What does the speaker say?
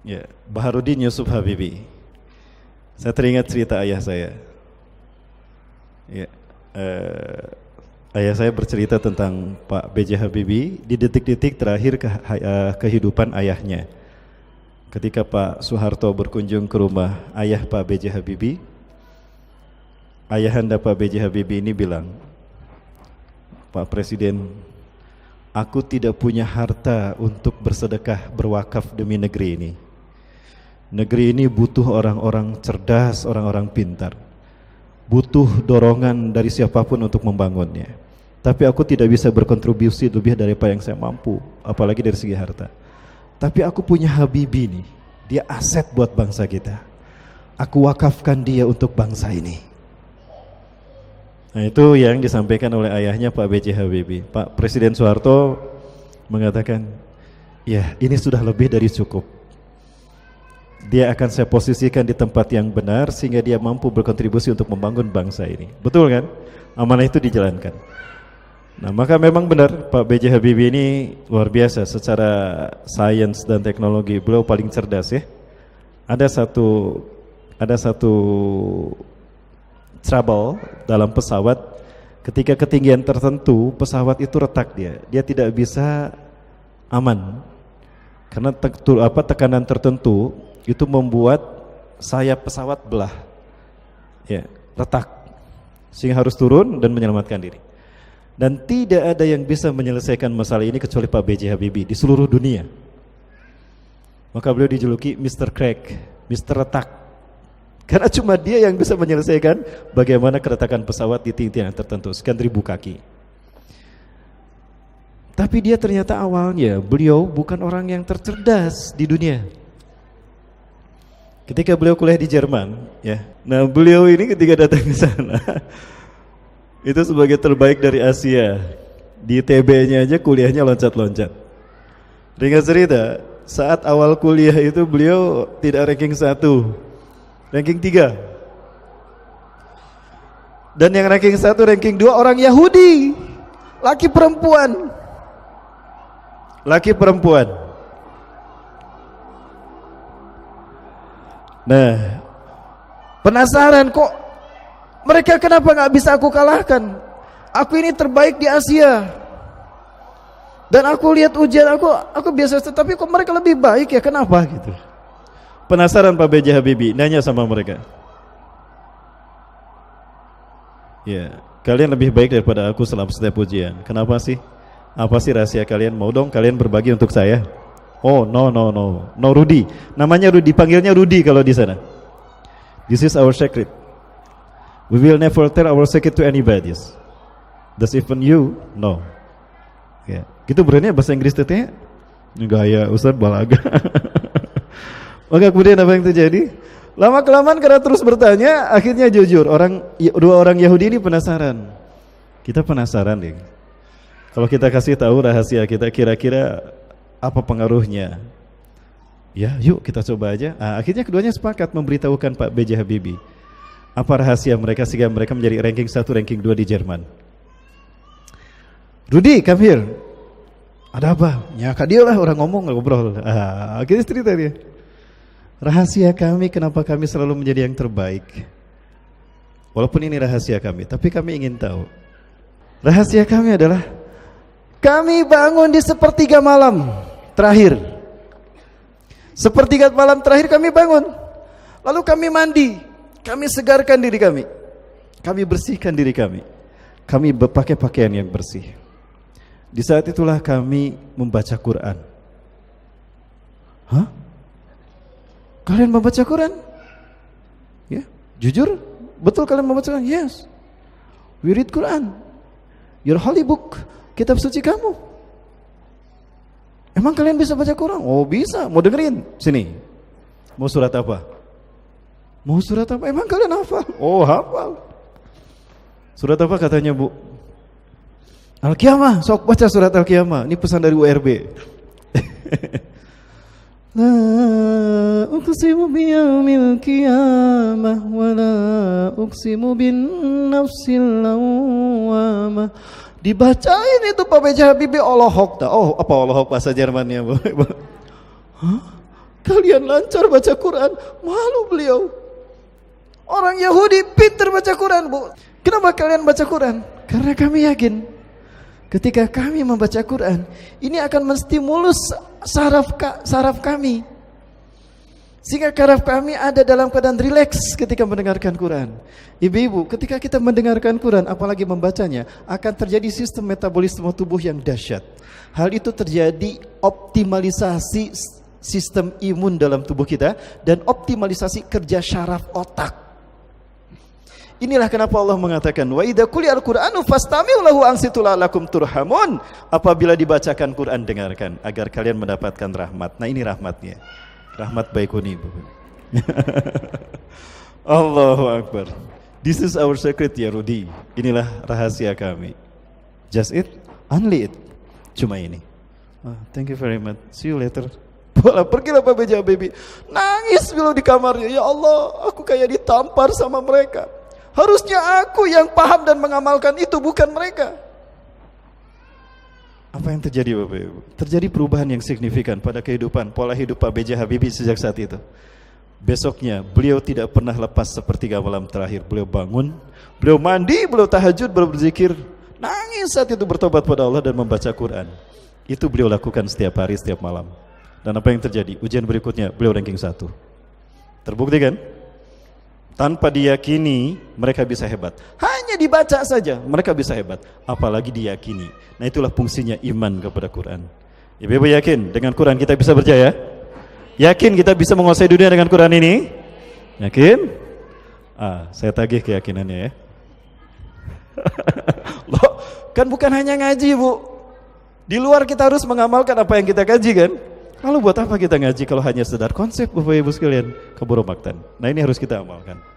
Ya, Baharudin Yusuf Habibi. Saya teringat cerita ayah saya. Ya, eh, ayah saya bercerita tentang Pak B.J. Habibie di detik-detik terakhir ke, uh, kehidupan ayahnya. Ketika Pak Soeharto berkunjung ke rumah ayah Pak B.J. Habibie, ayahanda Pak B.J. Habibie ini bilang, Pak Presiden, aku tidak punya harta untuk bersedekah berwakaf demi negeri ini. Negeri ini butuh orang-orang cerdas, orang-orang pintar butuh dorongan dari siapa pun untuk membangunnya. Tapi aku tidak bisa berkontribusi lebih daripada yang saya mampu, apalagi dari segi harta. Tapi aku punya Habibi nih, dia aset buat bangsa kita. Aku wakafkan dia untuk bangsa ini. Nah itu yang disampaikan oleh ayahnya Pak B.J. Habibie. Pak Presiden Soeharto mengatakan, ya ini sudah lebih dari cukup dia akan saya posisikan di tempat yang benar sehingga dia mampu berkontribusi untuk membangun bangsa ini. Betul kan? Amanah itu dijalankan. Nah, maka memang benar Pak B.J. Habibie ini luar biasa secara sains dan teknologi. Beliau paling cerdas ya. Ada satu ada satu trouble dalam pesawat ketika ketinggian tertentu pesawat itu retak dia. Dia tidak bisa aman. Karena te apa tekanan tertentu itu membuat sayap pesawat belah, ya retak, sehingga harus turun dan menyelamatkan diri. Dan tidak ada yang bisa menyelesaikan masalah ini kecuali Pak B.J. Habibie di seluruh dunia. Maka beliau dijuluki Mr. Crack, Mr. Retak. Karena cuma dia yang bisa menyelesaikan bagaimana keretakan pesawat di titik tertentu, sekian ribu kaki. Tapi dia ternyata awalnya beliau bukan orang yang tercerdas di dunia. Ketika beliau kuliah di Jerman, ya. Nah, beliau ini ketika datang ke sana itu sebagai terbaik dari Asia. Di TB-nya aja kuliahnya loncat-loncat. Ringkas cerita, saat awal kuliah itu beliau tidak ranking satu, ranking tiga. Dan yang ranking satu, ranking dua orang Yahudi, laki perempuan, laki perempuan. Nah, penasaran kok mereka kenapa nggak bisa aku kalahkan? Aku ini terbaik di Asia. Dan aku lihat ujian aku, aku biasa tapi kok mereka lebih baik ya? Kenapa gitu? Penasaran Pak B.J. Habibie, nanya sama mereka. Ya, kalian lebih baik daripada aku selama setiap ujian. Kenapa sih? Apa sih rahasia kalian? Mau dong kalian berbagi untuk saya? Oh no no no no Rudy. Namanya Rudy, panggilnya Rudy kalau di sana. This is our secret. We will never tell our secret to anybody. Does even you? No. Ya, gitu berani bahasa Inggris teteh? Gaya Ustaz balaga. Maka kemudian apa yang terjadi? Lama kelamaan karena terus bertanya, akhirnya jujur. Orang dua orang Yahudi ini penasaran. Kita penasaran nih. Kalau kita kasih tahu rahasia kita kira-kira apa pengaruhnya? Ya, yuk kita coba aja. Nah, akhirnya keduanya sepakat memberitahukan Pak B.J. Habibie apa rahasia mereka sehingga mereka menjadi ranking 1, ranking 2 di Jerman. Rudi, come here. Ada apa? Ya, kak dia lah orang ngomong ngobrol. Ah, akhirnya cerita dia. Rahasia kami kenapa kami selalu menjadi yang terbaik. Walaupun ini rahasia kami, tapi kami ingin tahu. Rahasia kami adalah kami bangun di sepertiga malam terakhir. Sepertiga malam terakhir kami bangun. Lalu kami mandi. Kami segarkan diri kami. Kami bersihkan diri kami. Kami berpakai pakaian yang bersih. Di saat itulah kami membaca Quran. Hah? Kalian membaca Quran? Ya, jujur? Betul kalian membaca Quran? Yes. We read Quran. Your holy book, kitab suci kamu. Emang kalian bisa baca Quran? Oh bisa, mau dengerin? Sini. Mau surat apa? Mau surat apa? Emang kalian hafal? Oh hafal. Surat apa katanya bu? Al-Qiyamah, sok baca surat Al-Qiyamah. Ini pesan dari URB. La uqsimu qiyamah wa la bin nafsil Dibacain itu Pak B.J. Habibie Allahok. Oh, apa Allahok bahasa Jermannya, Bu? Hah? Kalian lancar baca Quran, malu beliau. Orang Yahudi pintar baca Quran, Bu. Kenapa kalian baca Quran? Karena kami yakin ketika kami membaca Quran, ini akan menstimulus saraf saraf kami. Sehingga saraf kami ada dalam keadaan rileks ketika mendengarkan Quran. Ibu-ibu, ketika kita mendengarkan Quran, apalagi membacanya, akan terjadi sistem metabolisme tubuh yang dahsyat. Hal itu terjadi optimalisasi sistem imun dalam tubuh kita dan optimalisasi kerja syaraf otak. Inilah kenapa Allah mengatakan wa idza quliyal qur'anu fastami'u lahu ansitu la'allakum turhamun. Apabila dibacakan Quran dengarkan agar kalian mendapatkan rahmat. Nah ini rahmatnya. Rahmat baikuni. Allahu Akbar. This is our secret ya Rudi. Inilah rahasia kami. Just it, only it. Cuma ini. Oh, thank you very much. See you later. Bola pergilah Pak Beja Baby. Nangis beliau di kamarnya. Ya Allah, aku kayak ditampar sama mereka. Harusnya aku yang paham dan mengamalkan itu, bukan mereka. Apa yang terjadi Bapak Ibu? Terjadi perubahan yang signifikan pada kehidupan pola hidup Pak B.J. Habibie sejak saat itu. Besoknya beliau tidak pernah lepas sepertiga malam terakhir. Beliau bangun, beliau mandi, beliau tahajud, beliau berzikir. Nangis saat itu bertobat pada Allah dan membaca Quran. Itu beliau lakukan setiap hari, setiap malam. Dan apa yang terjadi? Ujian berikutnya beliau ranking satu. Terbukti kan? Tanpa diyakini mereka bisa hebat. Hanya dibaca saja mereka bisa hebat. Apalagi diyakini. Nah itulah fungsinya iman kepada Quran. Ibu-ibu yakin dengan Quran kita bisa berjaya? Yakin kita bisa menguasai dunia dengan Quran ini? Yakin? Ah, saya tagih keyakinannya ya. Loh, kan bukan hanya ngaji bu. Di luar kita harus mengamalkan apa yang kita kaji kan? Lalu buat apa kita ngaji kalau hanya sedar konsep Bapak Ibu sekalian? Keburu maktan. Nah ini harus kita amalkan.